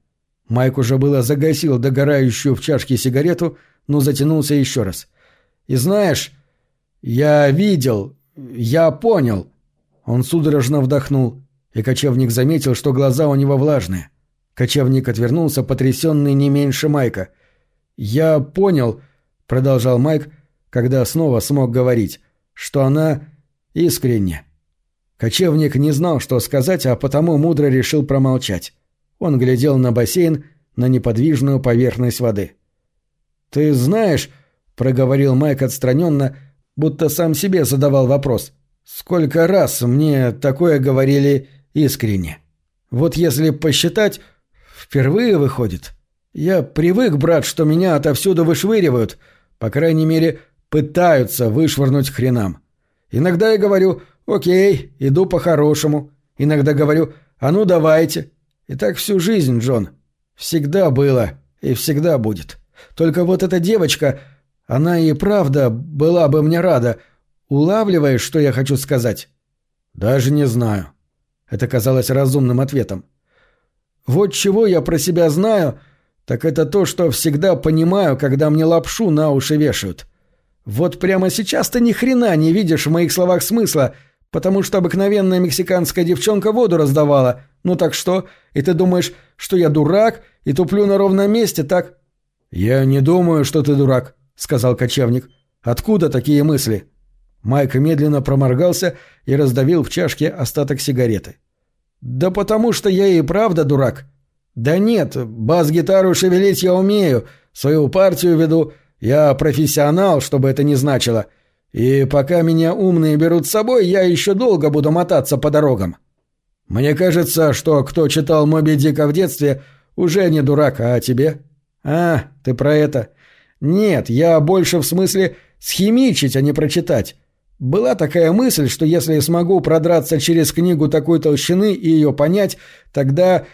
Майк уже было загасил догорающую в чашке сигарету, но затянулся еще раз. «И знаешь, я видел, я понял». Он судорожно вдохнул, и кочевник заметил, что глаза у него влажные. Кочевник отвернулся, потрясенный не меньше Майка. «Я понял», — продолжал Майк, когда снова смог говорить, что она искренне. Кочевник не знал, что сказать, а потому мудро решил промолчать. Он глядел на бассейн, на неподвижную поверхность воды. «Ты знаешь», — проговорил Майк отстраненно, будто сам себе задавал вопрос, «сколько раз мне такое говорили искренне? Вот если посчитать, впервые выходит. Я привык, брат, что меня отовсюду вышвыривают, по крайней мере, пытаются вышвырнуть хренам. Иногда я говорю «Окей, иду по-хорошему». Иногда говорю «А ну давайте». И так всю жизнь, Джон. Всегда было и всегда будет. Только вот эта девочка, она и правда была бы мне рада. Улавливаешь, что я хочу сказать? Даже не знаю. Это казалось разумным ответом. Вот чего я про себя знаю, так это то, что всегда понимаю, когда мне лапшу на уши вешают. Вот прямо сейчас ты ни хрена не видишь в моих словах смысла, потому что обыкновенная мексиканская девчонка воду раздавала — ну так что? И ты думаешь, что я дурак и туплю на ровном месте, так? Я не думаю, что ты дурак, сказал кочевник. Откуда такие мысли? Майк медленно проморгался и раздавил в чашке остаток сигареты. Да потому что я и правда дурак. «Да нет, бас-гитару шевелить я умею, свою партию веду, я профессионал, чтобы это не значило. И пока меня умные берут с собой, я еще долго буду мотаться по дорогам. Мне кажется, что кто читал «Моби Дика» в детстве, уже не дурак, а тебе? А, ты про это. Нет, я больше в смысле схимичить, а не прочитать. Была такая мысль, что если смогу продраться через книгу такой толщины и ее понять, тогда...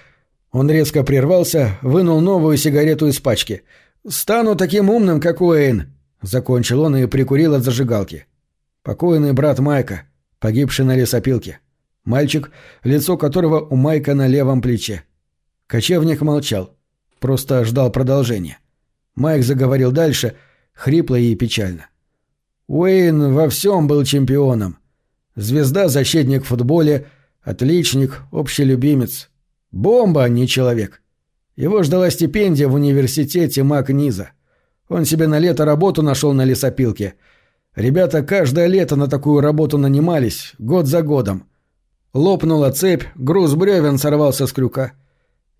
Он резко прервался, вынул новую сигарету из пачки. «Стану таким умным, как Уэйн», — закончил он и прикурил от зажигалки. Покойный брат Майка, погибший на лесопилке. Мальчик, лицо которого у Майка на левом плече. Кочевник молчал, просто ждал продолжения. Майк заговорил дальше, хрипло и печально. Уэйн во всем был чемпионом. Звезда-защитник в футболе, отличник, общий любимец. Бомба, а не человек. Его ждала стипендия в университете Макниза. Он себе на лето работу нашел на лесопилке. Ребята каждое лето на такую работу нанимались, год за годом. Лопнула цепь, груз бревен сорвался с крюка.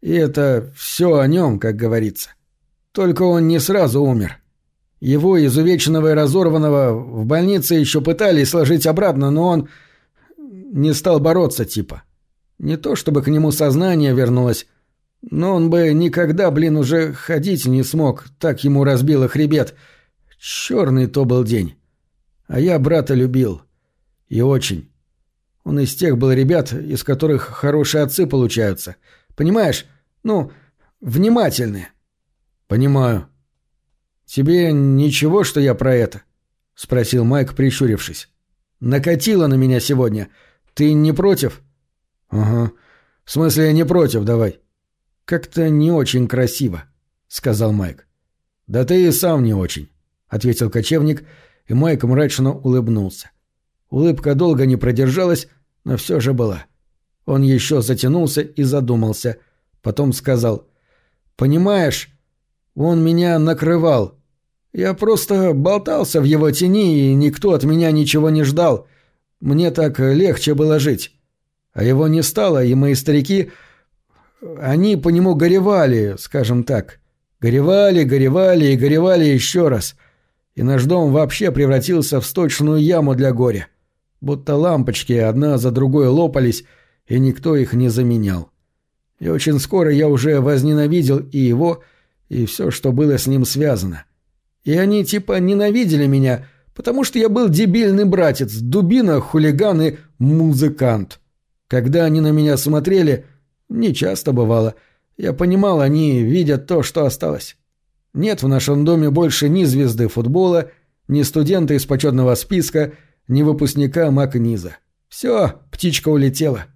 И это все о нем, как говорится. Только он не сразу умер. Его изувеченного и разорванного в больнице еще пытались сложить обратно, но он не стал бороться типа. Не то чтобы к нему сознание вернулось, но он бы никогда, блин, уже ходить не смог, так ему разбило хребет. Черный то был день. А я брата любил. И очень. Он из тех был ребят, из которых хорошие отцы получаются. Понимаешь? Ну, внимательные. Понимаю. «Тебе ничего, что я про это?» — спросил Майк, прищурившись. «Накатило на меня сегодня. Ты не против?» «Ага. В смысле, не против, давай». «Как-то не очень красиво», — сказал Майк. «Да ты и сам не очень», — ответил кочевник, и Майк мрачно улыбнулся. Улыбка долго не продержалась, но все же была. Он еще затянулся и задумался. Потом сказал. «Понимаешь, он меня накрывал. Я просто болтался в его тени, и никто от меня ничего не ждал. Мне так легче было жить. А его не стало, и мои старики... Они по нему горевали, скажем так. Горевали, горевали и горевали еще раз. И наш дом вообще превратился в сточную яму для горя. Будто лампочки одна за другой лопались, и никто их не заменял. И очень скоро я уже возненавидел и его, и все, что было с ним связано. И они типа ненавидели меня, потому что я был дебильный братец, дубина, хулиган и музыкант. Когда они на меня смотрели, не часто бывало, я понимал, они видят то, что осталось. Нет в нашем доме больше ни звезды футбола, ни студента из почетного списка, ни выпускника Макниза. Все, птичка улетела.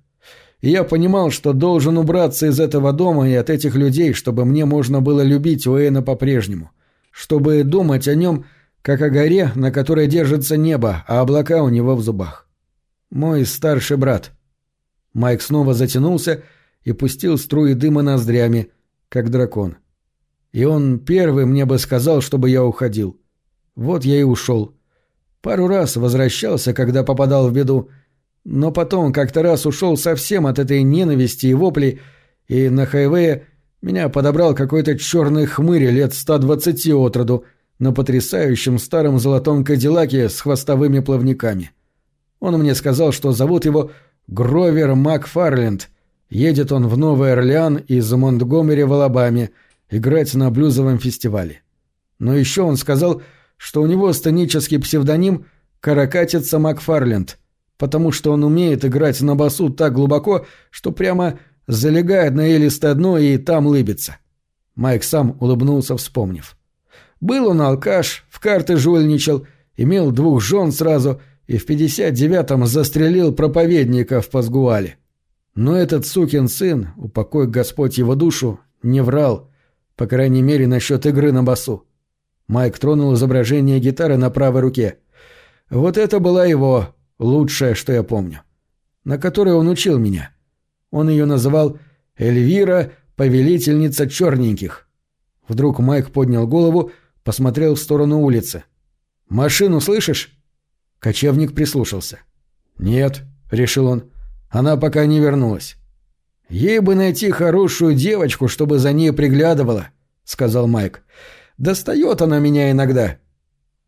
Я понимал, что должен убраться из этого дома и от этих людей, чтобы мне можно было любить Уэйна по-прежнему чтобы думать о нем, как о горе, на которой держится небо, а облака у него в зубах. Мой старший брат. Майк снова затянулся и пустил струи дыма ноздрями, как дракон. И он первый мне бы сказал, чтобы я уходил. Вот я и ушел. Пару раз возвращался, когда попадал в беду, но потом как-то раз ушел совсем от этой ненависти и вопли, и на хайвее меня подобрал какой-то черный хмырь лет 120 от роду на потрясающем старом золотом кадиллаке с хвостовыми плавниками. Он мне сказал, что зовут его Гровер Макфарленд. Едет он в Новый Орлеан из Монтгомери в Алабаме играть на блюзовом фестивале. Но еще он сказал, что у него сценический псевдоним «Каракатица Макфарленд», потому что он умеет играть на басу так глубоко, что прямо залегает на элистое дно и там лыбится. Майк сам улыбнулся, вспомнив. Был он алкаш, в карты жульничал, имел двух жен сразу и в 59-м застрелил проповедника в Пазгуале. Но этот сукин сын, упокой Господь его душу, не врал, по крайней мере, насчет игры на басу. Майк тронул изображение гитары на правой руке. Вот это была его лучшее, что я помню. На которой он учил меня. Он ее называл «Эльвира, повелительница черненьких». Вдруг Майк поднял голову, посмотрел в сторону улицы. «Машину слышишь?» Кочевник прислушался. «Нет», — решил он, — «она пока не вернулась». Ей бы найти хорошую девочку, чтобы за ней приглядывала, сказал Майк. Достает она меня иногда.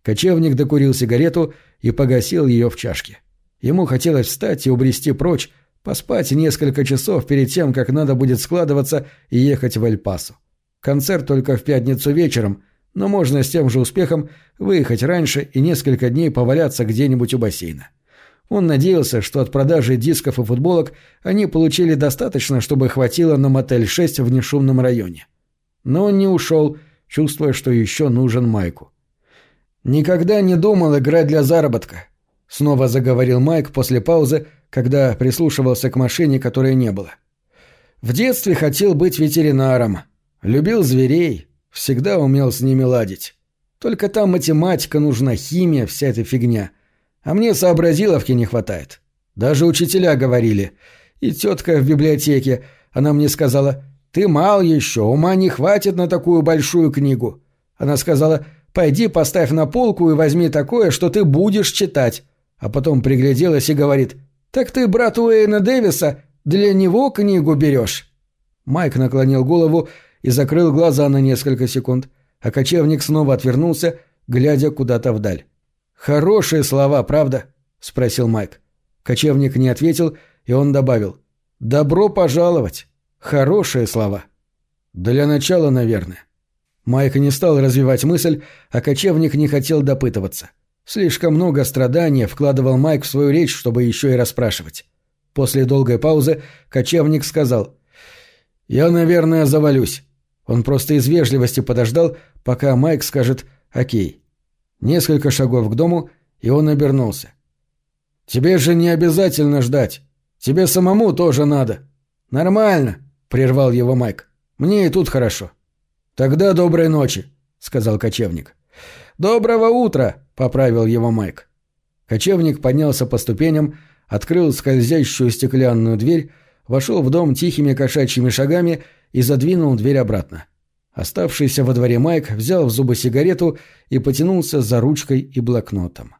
Кочевник докурил сигарету и погасил ее в чашке. Ему хотелось встать и убрести прочь, поспать несколько часов перед тем, как надо будет складываться и ехать в Эль-Пасо. Концерт только в пятницу вечером, но можно с тем же успехом выехать раньше и несколько дней поваляться где-нибудь у бассейна. Он надеялся, что от продажи дисков и футболок они получили достаточно, чтобы хватило на мотель 6 в нешумном районе. Но он не ушел, чувствуя, что еще нужен Майку. «Никогда не думал играть для заработка», — снова заговорил Майк после паузы, когда прислушивался к машине, которой не было. «В детстве хотел быть ветеринаром. Любил зверей, всегда умел с ними ладить. Только там математика нужна, химия, вся эта фигня. А мне сообразиловки не хватает. Даже учителя говорили. И тетка в библиотеке, она мне сказала, «Ты мал еще, ума не хватит на такую большую книгу». Она сказала, «Пойди поставь на полку и возьми такое, что ты будешь читать». А потом пригляделась и говорит, «Так ты брат Уэйна Дэвиса для него книгу берешь?» Майк наклонил голову и закрыл глаза на несколько секунд, а кочевник снова отвернулся, глядя куда-то вдаль. «Хорошие слова, правда?» — спросил Майк. Кочевник не ответил, и он добавил. «Добро пожаловать. Хорошие слова». «Для начала, наверное». Майк не стал развивать мысль, а кочевник не хотел допытываться. Слишком много страдания вкладывал Майк в свою речь, чтобы еще и расспрашивать. После долгой паузы кочевник сказал. «Я, наверное, завалюсь». Он просто из вежливости подождал, пока Майк скажет «Окей». Несколько шагов к дому, и он обернулся. «Тебе же не обязательно ждать. Тебе самому тоже надо». «Нормально», — прервал его Майк. «Мне и тут хорошо». «Тогда доброй ночи», — сказал кочевник. «Доброго утра», — поправил его Майк. Кочевник поднялся по ступеням, открыл скользящую стеклянную дверь, вошел в дом тихими кошачьими шагами и задвинул дверь обратно. Оставшийся во дворе Майк взял в зубы сигарету и потянулся за ручкой и блокнотом.